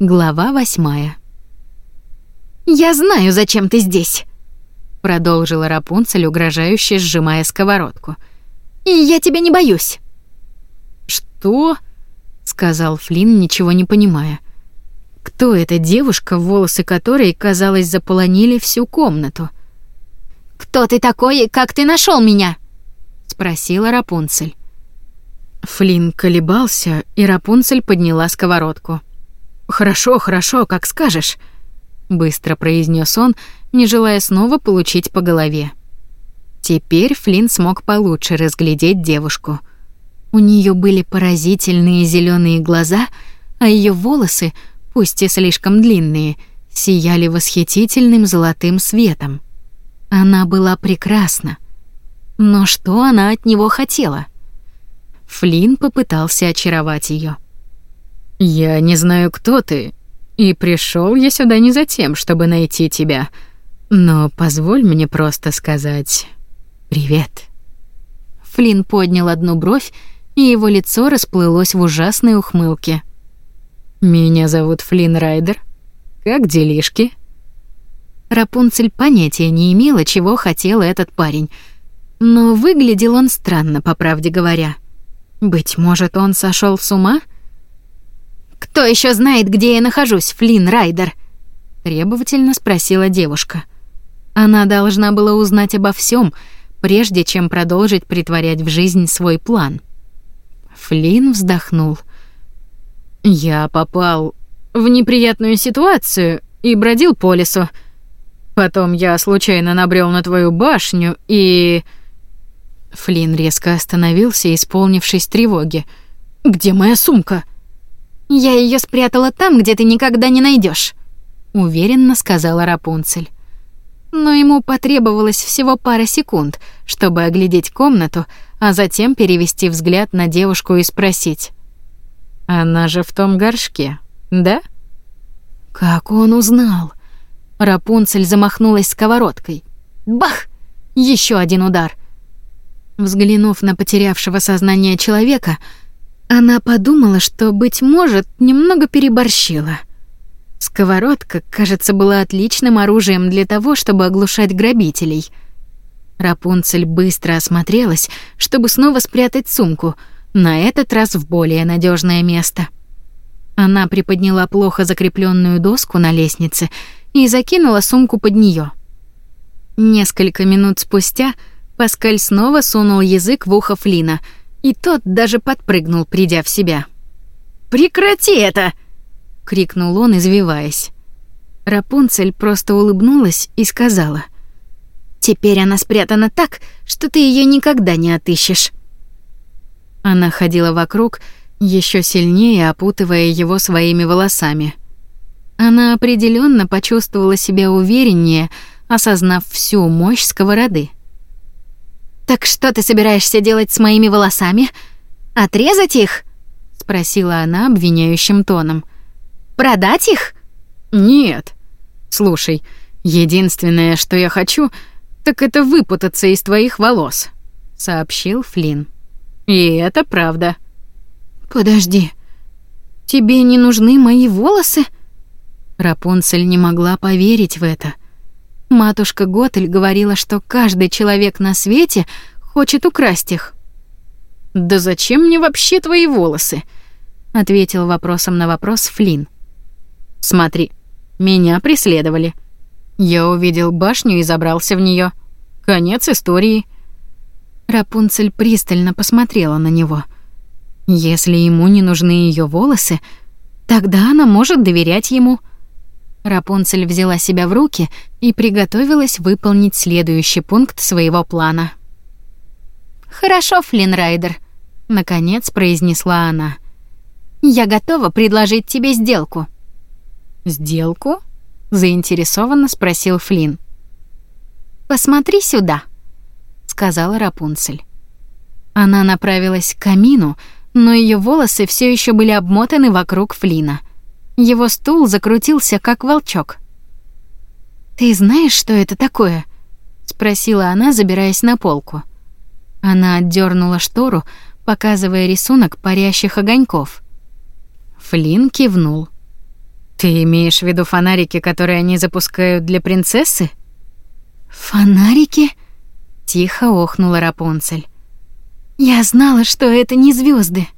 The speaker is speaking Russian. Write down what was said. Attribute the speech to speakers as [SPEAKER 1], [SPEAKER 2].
[SPEAKER 1] Глава восьмая. «Я знаю, зачем ты здесь», — продолжила Рапунцель, угрожающе сжимая сковородку. «И я тебя не боюсь».
[SPEAKER 2] «Что?» — сказал Флинн, ничего не понимая. «Кто эта девушка, волосы которой, казалось, заполонили всю комнату?»
[SPEAKER 1] «Кто ты такой и как ты нашел меня?» — спросила Рапунцель.
[SPEAKER 2] Флинн колебался, и Рапунцель подняла сковородку. «Хорошо, хорошо, как скажешь», — быстро произнес он, не желая снова получить по голове. Теперь Флинн смог получше разглядеть девушку. У нее были поразительные зеленые глаза, а ее волосы, пусть и слишком длинные, сияли восхитительным золотым светом. Она была прекрасна. Но что она от него хотела? Флинн попытался очаровать ее.
[SPEAKER 3] Я не знаю, кто ты, и пришел я сюда не за тем, чтобы найти тебя. Но позволь мне просто сказать привет.
[SPEAKER 1] Флинн поднял одну бровь, и его лицо расплылось в ужасной ухмылке.
[SPEAKER 3] Меня зовут Флинн Райдер. Как делишки?
[SPEAKER 1] Рапунцель понятия не имела, чего хотел этот парень, но выглядел он странно, по правде говоря. Быть может, он сошел с ума? — «Кто еще знает, где я нахожусь, Флинн Райдер?» — требовательно спросила девушка. Она должна была узнать обо всем, прежде чем продолжить притворять в жизнь свой план. Флинн вздохнул.
[SPEAKER 2] «Я попал в неприятную ситуацию и бродил по лесу. Потом я случайно набрел на твою башню и...» Флинн резко остановился, исполнившись тревоги. «Где моя сумка?»
[SPEAKER 1] Я ее спрятала там, где ты никогда не найдешь, уверенно сказала Рапунцель. Но ему потребовалось всего пара секунд, чтобы оглядеть комнату, а затем перевести взгляд на девушку и спросить:
[SPEAKER 3] "Она же в том горшке, да?"
[SPEAKER 1] Как он узнал? Рапунцель замахнулась сковородкой. Бах! Еще один удар. Взглянув на потерявшего сознание человека, она подумала, что, быть может, немного переборщила. Сковородка, кажется, была отличным оружием для того, чтобы оглушать грабителей. Рапунцель быстро осмотрелась, чтобы снова спрятать сумку, на этот раз в более надежное место. Она приподняла плохо закрепленную доску на лестнице и закинула сумку под нее. Несколько минут спустя Паскаль снова сунул язык в ухо Флина — и тот даже подпрыгнул, придя в себя. «Прекрати это!» — крикнул он, извиваясь. Рапунцель просто улыбнулась и сказала. «Теперь она спрятана так, что ты ее никогда не отыщешь». Она ходила вокруг, еще сильнее опутывая его своими волосами. Она определенно почувствовала себя увереннее, осознав всю мощь сковороды. «Так что ты собираешься делать с моими волосами? Отрезать их?» — спросила она обвиняющим тоном. «Продать их?»
[SPEAKER 2] «Нет. Слушай, единственное, что я хочу, так это выпутаться из твоих волос», — сообщил Флинн. «И это правда».
[SPEAKER 1] «Подожди. Тебе не нужны мои волосы?» Рапунцель не могла поверить в это — Матушка Готель говорила, что каждый человек на свете хочет украсть их.
[SPEAKER 2] «Да зачем мне вообще твои волосы?» — ответил вопросом на вопрос Флинн. «Смотри, меня преследовали. Я увидел башню и забрался в нее. Конец истории».
[SPEAKER 1] Рапунцель пристально посмотрела на него. Если ему не нужны ее волосы, тогда она может доверять ему — Рапунцель взяла себя в руки и приготовилась выполнить следующий пункт своего плана. «Хорошо, Флинрайдер», — наконец произнесла она. «Я готова предложить тебе сделку».
[SPEAKER 2] «Сделку?» — заинтересованно спросил Флин.
[SPEAKER 1] «Посмотри сюда», — сказала Рапунцель. Она направилась к камину, но ее волосы все еще были обмотаны вокруг Флина. Его стул закрутился, как волчок. «Ты знаешь, что это такое?» — спросила она, забираясь на полку. Она отдернула штору, показывая рисунок парящих огоньков.
[SPEAKER 2] Флин кивнул. Ты имеешь в виду фонарики, которые они запускают для принцессы?
[SPEAKER 1] Фонарики? Тихо охнула Рапунцель. Я знала, что это не звезды.